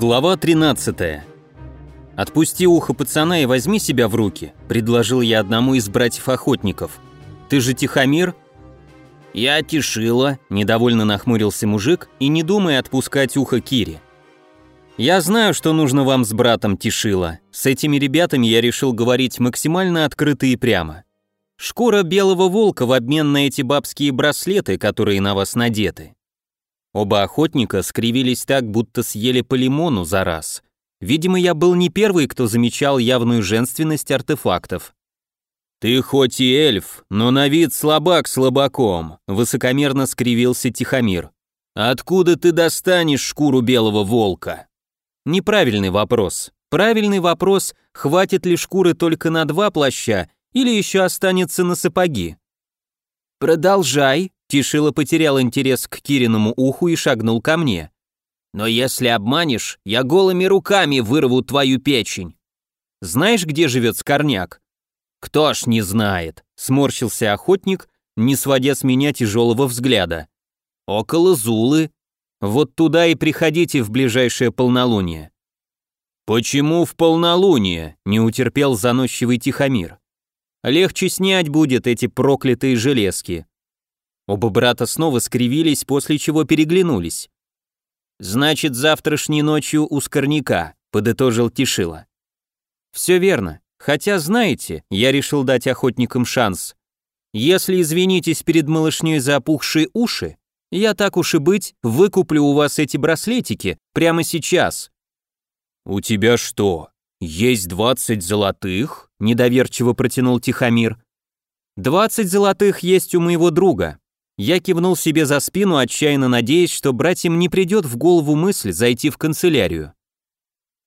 Глава 13. «Отпусти ухо пацана и возьми себя в руки», – предложил я одному из братьев-охотников. «Ты же Тихомир?» «Я Тишила», – недовольно нахмурился мужик и не думай отпускать ухо Кире. «Я знаю, что нужно вам с братом Тишила. С этими ребятами я решил говорить максимально открыто и прямо. Шкура белого волка в обмен на эти бабские браслеты, которые на вас надеты. Оба охотника скривились так, будто съели по лимону за раз. Видимо, я был не первый, кто замечал явную женственность артефактов. «Ты хоть и эльф, но на вид слабак слабаком», — высокомерно скривился Тихомир. «Откуда ты достанешь шкуру белого волка?» Неправильный вопрос. Правильный вопрос, хватит ли шкуры только на два плаща или еще останется на сапоги. «Продолжай», Тишила потерял интерес к Кириному уху и шагнул ко мне. «Но если обманешь, я голыми руками вырву твою печень». «Знаешь, где живет Скорняк?» «Кто ж не знает», — сморщился охотник, не сводя с меня тяжелого взгляда. «Около Зулы. Вот туда и приходите в ближайшее полнолуние». «Почему в полнолуние?» — не утерпел заносчивый Тихомир. «Легче снять будет эти проклятые железки. Оба брата снова скривились, после чего переглянулись. «Значит, завтрашней ночью у Скорняка», — подытожил Тишила. «Все верно. Хотя, знаете, я решил дать охотникам шанс. Если извинитесь перед малышней за опухшие уши, я так уж и быть, выкуплю у вас эти браслетики прямо сейчас». «У тебя что, есть двадцать золотых?» — недоверчиво протянул Тихомир. «Двадцать золотых есть у моего друга. Я кивнул себе за спину, отчаянно надеясь, что братьям не придет в голову мысль зайти в канцелярию.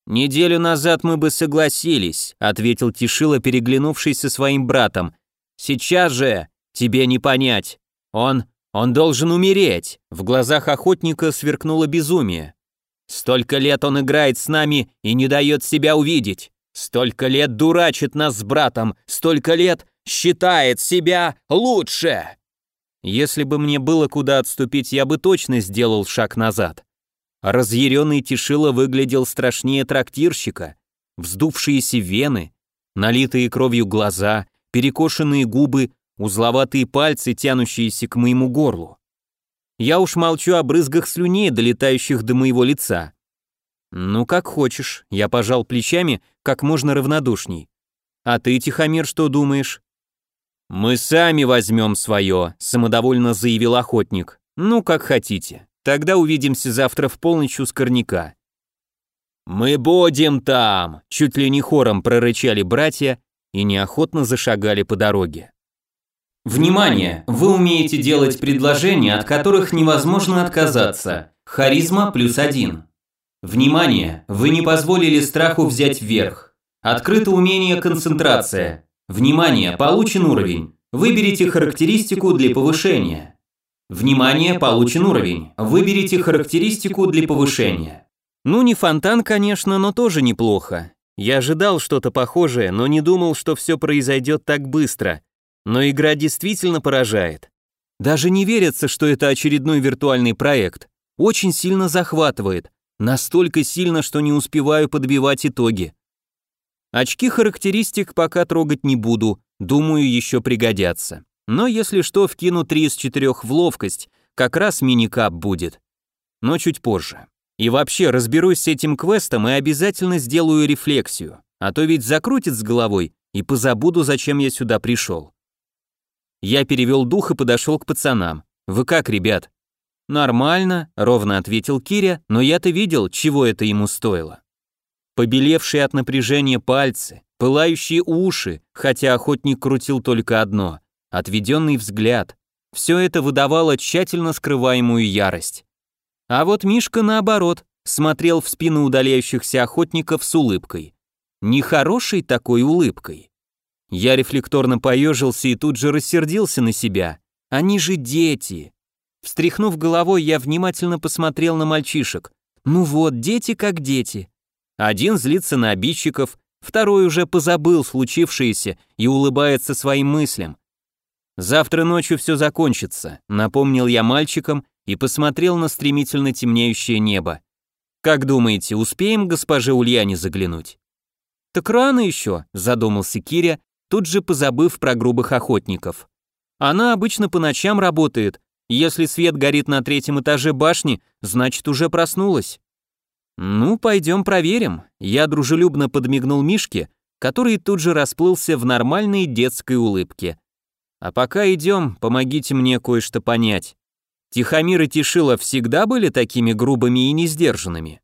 «Неделю назад мы бы согласились», — ответил Тишила, переглянувшись со своим братом. «Сейчас же тебе не понять. Он... он должен умереть». В глазах охотника сверкнуло безумие. «Столько лет он играет с нами и не дает себя увидеть. Столько лет дурачит нас с братом. Столько лет считает себя лучше». Если бы мне было куда отступить, я бы точно сделал шаг назад. Разъяренный Тишила выглядел страшнее трактирщика. Вздувшиеся вены, налитые кровью глаза, перекошенные губы, узловатые пальцы, тянущиеся к моему горлу. Я уж молчу о брызгах слюней, долетающих до моего лица. «Ну, как хочешь», — я пожал плечами как можно равнодушней. «А ты, Тихомир, что думаешь?» «Мы сами возьмем свое», — самодовольно заявил охотник. «Ну, как хотите. Тогда увидимся завтра в полночь у Скорняка». «Мы будем там!» — чуть ли не хором прорычали братья и неохотно зашагали по дороге. Внимание! Вы умеете делать предложения, от которых невозможно отказаться. Харизма плюс один. Внимание! Вы не позволили страху взять вверх. Открыто умение концентрация. Внимание, получен уровень. Выберите характеристику для повышения. Внимание, получен уровень. Выберите характеристику для повышения. Ну, не фонтан, конечно, но тоже неплохо. Я ожидал что-то похожее, но не думал, что все произойдет так быстро. Но игра действительно поражает. Даже не верится, что это очередной виртуальный проект. Очень сильно захватывает. Настолько сильно, что не успеваю подбивать итоги. Очки характеристик пока трогать не буду, думаю, еще пригодятся. Но если что, вкину 3 из 4 в ловкость, как раз мини-кап будет. Но чуть позже. И вообще, разберусь с этим квестом и обязательно сделаю рефлексию, а то ведь закрутит с головой и позабуду, зачем я сюда пришел. Я перевел дух и подошел к пацанам. «Вы как, ребят?» «Нормально», — ровно ответил Киря, но я-то видел, чего это ему стоило побелевшие от напряжения пальцы, пылающие уши, хотя охотник крутил только одно, отведенный взгляд. Все это выдавало тщательно скрываемую ярость. А вот Мишка, наоборот, смотрел в спину удаляющихся охотников с улыбкой. Нехорошей такой улыбкой. Я рефлекторно поежился и тут же рассердился на себя. Они же дети. Встряхнув головой, я внимательно посмотрел на мальчишек. Ну вот, дети как дети. Один злится на обидчиков, второй уже позабыл случившееся и улыбается своим мыслям. «Завтра ночью все закончится», — напомнил я мальчикам и посмотрел на стремительно темнеющее небо. Как думаете, успеем госпоже Ульяне заглянуть? Так рано еще, задумался Киря, тут же позабыв про грубых охотников. Она обычно по ночам работает. Если свет горит на третьем этаже башни, значит уже проснулась. Ну, пойдем проверим. Я дружелюбно подмигнул Мишке, который тут же расплылся в нормальной детской улыбке. А пока идем, помогите мне кое-что понять. Тихомир и Тишила всегда были такими грубыми и несдержанными?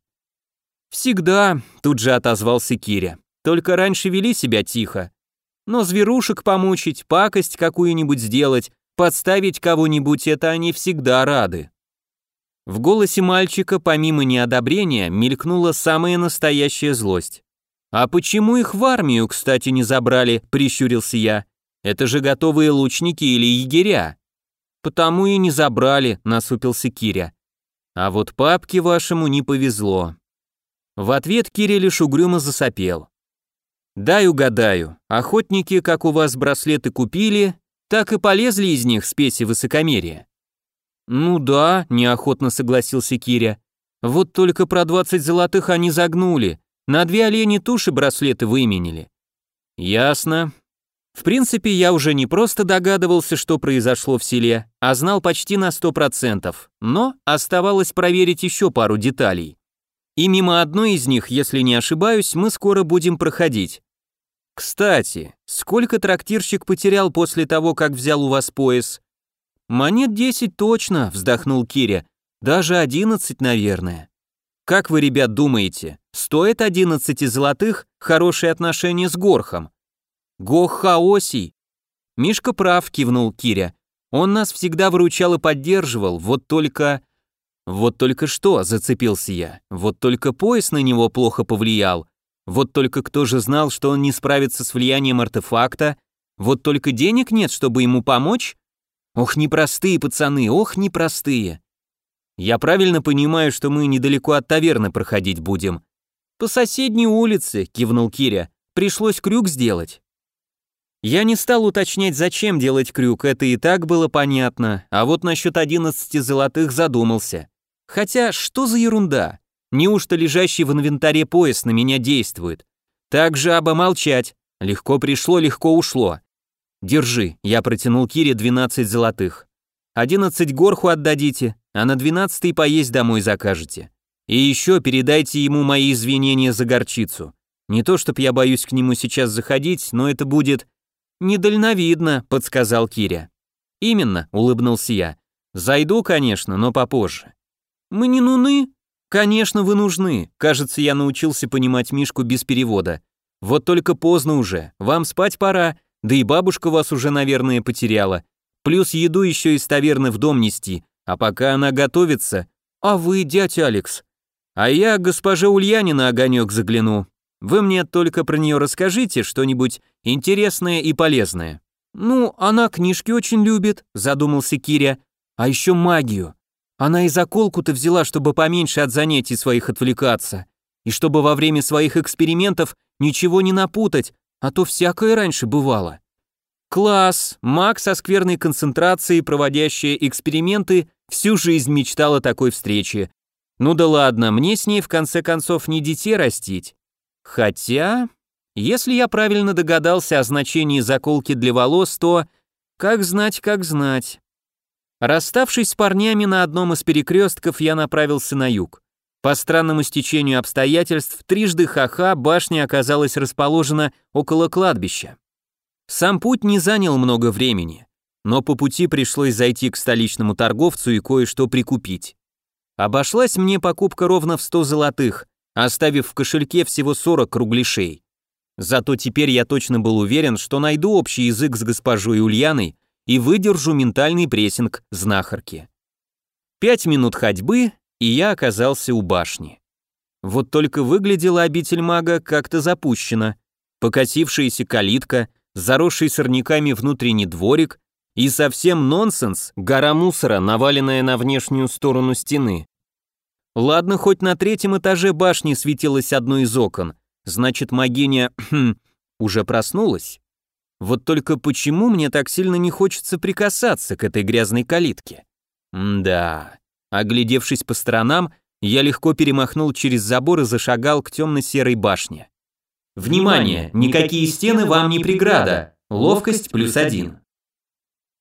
Всегда, тут же отозвался Киря. Только раньше вели себя тихо. Но зверушек помучить, пакость какую-нибудь сделать, подставить кого-нибудь это они всегда рады. В голосе мальчика, помимо неодобрения, мелькнула самая настоящая злость. «А почему их в армию, кстати, не забрали?» – прищурился я. Это же готовые лучники или егеря. Потому и не забрали, насупился Киря. А вот папке вашему не повезло. В ответ Киря лишь угрюмо засопел. Дай угадаю, охотники, как у вас браслеты купили, так и полезли из них спеси высокомерия. Ну да, неохотно согласился Киря. Вот только про 20 золотых они загнули, на две олени туши браслеты выменили. Ясно, в принципе, я уже не просто догадывался, что произошло в селе, а знал почти на сто процентов, но оставалось проверить еще пару деталей. И мимо одной из них, если не ошибаюсь, мы скоро будем проходить. Кстати, сколько трактирщик потерял после того, как взял у вас пояс? Монет десять точно, вздохнул Киря. Даже одиннадцать, наверное. Как вы, ребят, думаете, стоит одиннадцати золотых хорошие отношения с Горхом? Гохаоси. Мишка прав, кивнул Киря. Он нас всегда выручал и поддерживал, вот только... Вот только что, зацепился я. Вот только пояс на него плохо повлиял. Вот только кто же знал, что он не справится с влиянием артефакта? Вот только денег нет, чтобы ему помочь? Ох, непростые пацаны, ох, непростые. Я правильно понимаю, что мы недалеко от таверны проходить будем. По соседней улице, кивнул Киря. Пришлось крюк сделать. Я не стал уточнять, зачем делать крюк, это и так было понятно, а вот насчет 11 золотых задумался. Хотя, что за ерунда? Неужто лежащий в инвентаре пояс на меня действует? Так же оба молчать. Легко пришло, легко ушло. Держи, я протянул Кире 12 золотых. 11 горху отдадите, а на 12 поесть домой закажете. И еще передайте ему мои извинения за горчицу. Не то чтоб я боюсь к нему сейчас заходить, но это будет «Недальновидно», — подсказал Киря. «Именно», — улыбнулся я. «Зайду, конечно, но попозже». «Мы не нуны?» «Конечно, вы нужны. Кажется, я научился понимать Мишку без перевода. Вот только поздно уже. Вам спать пора, да и бабушка вас уже, наверное, потеряла. Плюс еду еще из таверны в дом нести, а пока она готовится... А вы, дядя Алекс?» «А я госпоже Ульяне на огонек загляну. Вы мне только про нее расскажите что-нибудь интересное и полезное». «Ну, она книжки очень любит», — задумался Киря. «А еще магию. Она и заколку-то взяла, чтобы поменьше от занятий своих отвлекаться. И чтобы во время своих экспериментов ничего не напутать, а то всякое раньше бывало». «Класс! Маг со скверной концентрацией, проводящая эксперименты, всю жизнь мечтала о такой встрече. Ну да ладно, мне с ней в конце концов не детей растить. Хотя, если я правильно догадался о значении заколки для волос, то как знать, как знать. Расставшись с парнями на одном из перекрестков, я направился на юг. По странному стечению обстоятельств, трижды ха-ха башня оказалась расположена около кладбища. Сам путь не занял много времени, но по пути пришлось зайти к столичному торговцу и кое-что прикупить. Обошлась мне покупка ровно в 100 золотых, оставив в кошельке всего 40 кругляшей. Зато теперь я точно был уверен, что найду общий язык с госпожой Ульяной и выдержу ментальный прессинг знахарки. Пять минут ходьбы, и я оказался у башни. Вот только выглядела обитель мага как-то запущена. Покосившаяся калитка, заросший сорняками внутренний дворик и совсем нонсенс, гора мусора, наваленная на внешнюю сторону стены. Ладно, хоть на третьем этаже башни светилось одно из окон, значит магиня уже проснулась. Вот только почему мне так сильно не хочется прикасаться к этой грязной калитке? да. Оглядевшись по сторонам, Я легко перемахнул через забор и зашагал к темно-серой башне. Внимание, никакие стены вам не преграда. Ловкость плюс один.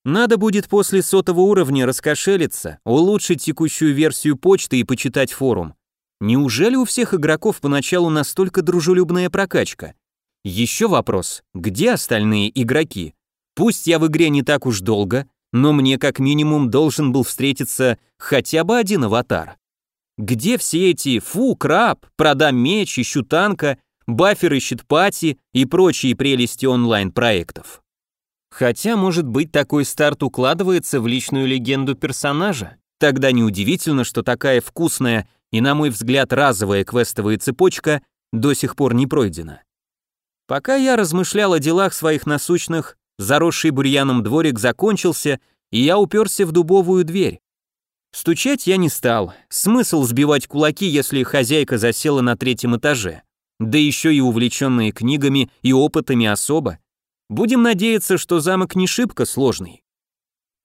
Надо будет после сотого уровня раскошелиться, улучшить текущую версию почты и почитать форум. Неужели у всех игроков поначалу настолько дружелюбная прокачка? Еще вопрос, где остальные игроки? Пусть я в игре не так уж долго, но мне как минимум должен был встретиться хотя бы один аватар. Где все эти «фу, краб», «продам меч», «ищу танка», «баффер ищет пати» и прочие прелести онлайн-проектов? Хотя, может быть, такой старт укладывается в личную легенду персонажа? Тогда неудивительно, что такая вкусная и, на мой взгляд, разовая квестовая цепочка до сих пор не пройдена. Пока я размышлял о делах своих насущных, заросший бурьяном дворик закончился, и я уперся в дубовую дверь. Стучать я не стал. Смысл сбивать кулаки, если хозяйка засела на третьем этаже. Да еще и увлеченные книгами и опытами особо. Будем надеяться, что замок не шибко сложный.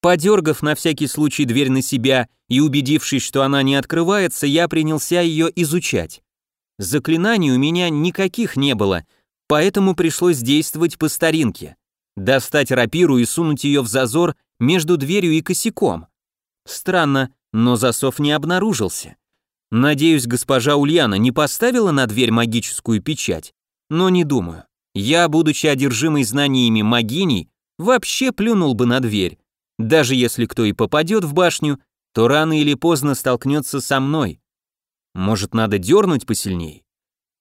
Подергав на всякий случай дверь на себя и убедившись, что она не открывается, я принялся ее изучать. Заклинаний у меня никаких не было, поэтому пришлось действовать по старинке. Достать рапиру и сунуть ее в зазор между дверью и косяком. Странно, но засов не обнаружился. Надеюсь, госпожа Ульяна не поставила на дверь магическую печать, но не думаю. Я, будучи одержимой знаниями магиней, вообще плюнул бы на дверь. Даже если кто и попадет в башню, то рано или поздно столкнется со мной. Может, надо дернуть посильней?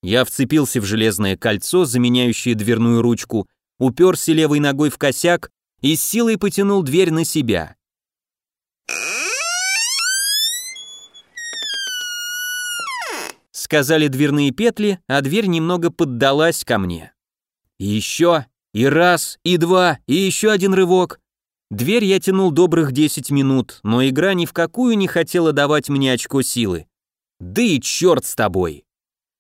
Я вцепился в железное кольцо, заменяющее дверную ручку, уперся левой ногой в косяк и с силой потянул дверь на себя. Сказали дверные петли, а дверь немного поддалась ко мне. Еще, и раз, и два, и еще один рывок. Дверь я тянул добрых 10 минут, но игра ни в какую не хотела давать мне очко силы. Да и черт с тобой.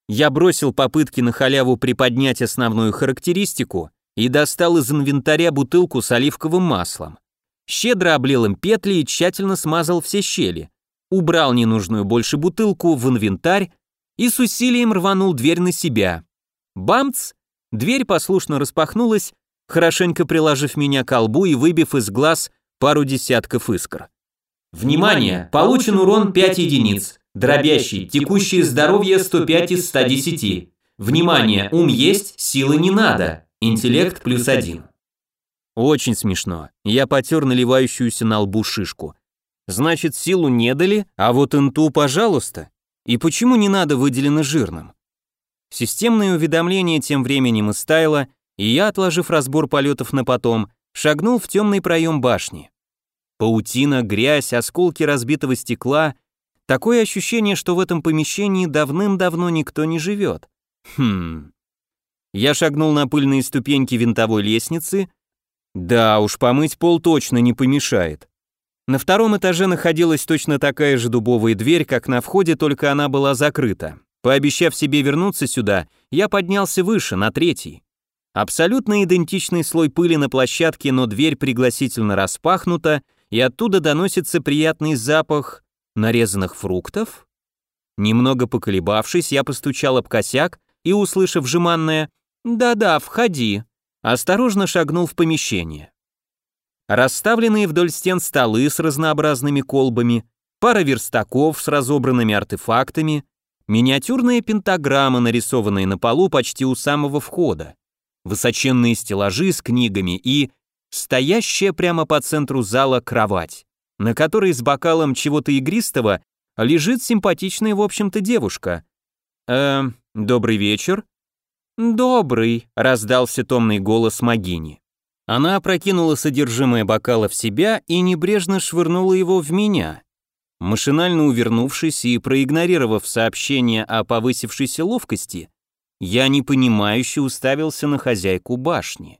Я бросил попытки на халяву приподнять основную характеристику и достал из инвентаря бутылку с оливковым маслом. Щедро облил им петли и тщательно смазал все щели. Убрал ненужную больше бутылку в инвентарь и с усилием рванул дверь на себя. Бамц! Дверь послушно распахнулась, хорошенько приложив меня к колбу и выбив из глаз пару десятков искр. Внимание! Получен урон 5 единиц. Дробящий. Текущее здоровье 105 из 110. Внимание! Ум есть, силы не надо. Интеллект плюс 1. Очень смешно. Я потер наливающуюся на лбу шишку. Значит, силу не дали, а вот инту, пожалуйста. И почему не надо выделено жирным? Системное уведомление тем временем истаяло, и я, отложив разбор полетов на потом, шагнул в темный проем башни. Паутина, грязь, осколки разбитого стекла. Такое ощущение, что в этом помещении давным-давно никто не живет. Хм. Я шагнул на пыльные ступеньки винтовой лестницы. Да уж, помыть пол точно не помешает. На втором этаже находилась точно такая же дубовая дверь, как на входе, только она была закрыта. Пообещав себе вернуться сюда, я поднялся выше, на третий. Абсолютно идентичный слой пыли на площадке, но дверь пригласительно распахнута, и оттуда доносится приятный запах нарезанных фруктов. Немного поколебавшись, я постучал об косяк и, услышав жеманное «Да-да, входи», осторожно шагнул в помещение. Расставленные вдоль стен столы с разнообразными колбами, пара верстаков с разобранными артефактами, Миниатюрная пентаграмма, нарисованная на полу почти у самого входа, высоченные стеллажи с книгами и стоящая прямо по центру зала кровать, на которой с бокалом чего-то игристого лежит симпатичная, в общем-то, девушка. «Э, добрый вечер?» «Добрый», — раздался томный голос Магини. Она опрокинула содержимое бокала в себя и небрежно швырнула его в меня. Машинально увернувшись и проигнорировав сообщение о повысившейся ловкости, я непонимающе уставился на хозяйку башни.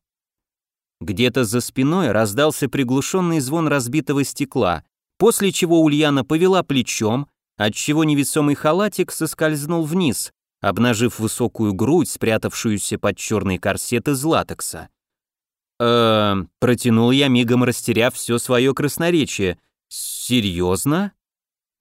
Где-то за спиной раздался приглушенный звон разбитого стекла, после чего Ульяна повела плечом, отчего невесомый халатик соскользнул вниз, обнажив высокую грудь, спрятавшуюся под черный корсет из латекса. э протянул я, мигом растеряв все свое красноречие. «Серьезно?»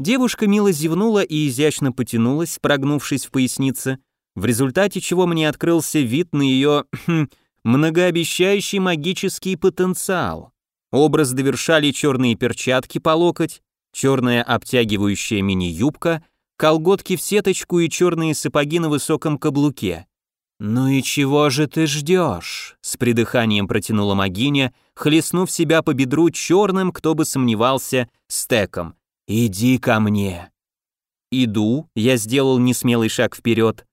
Девушка мило зевнула и изящно потянулась, прогнувшись в пояснице, в результате чего мне открылся вид на ее хм, многообещающий магический потенциал. Образ довершали черные перчатки по локоть, черная обтягивающая мини-юбка, колготки в сеточку и черные сапоги на высоком каблуке. «Ну и чего же ты ждешь?» — с придыханием протянула магиня, хлестнув себя по бедру черным, кто бы сомневался, стеком. «Иди ко мне». «Иду», — я сделал несмелый шаг вперед.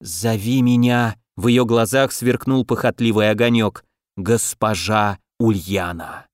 «Зови меня», — в ее глазах сверкнул похотливый огонек, «госпожа Ульяна».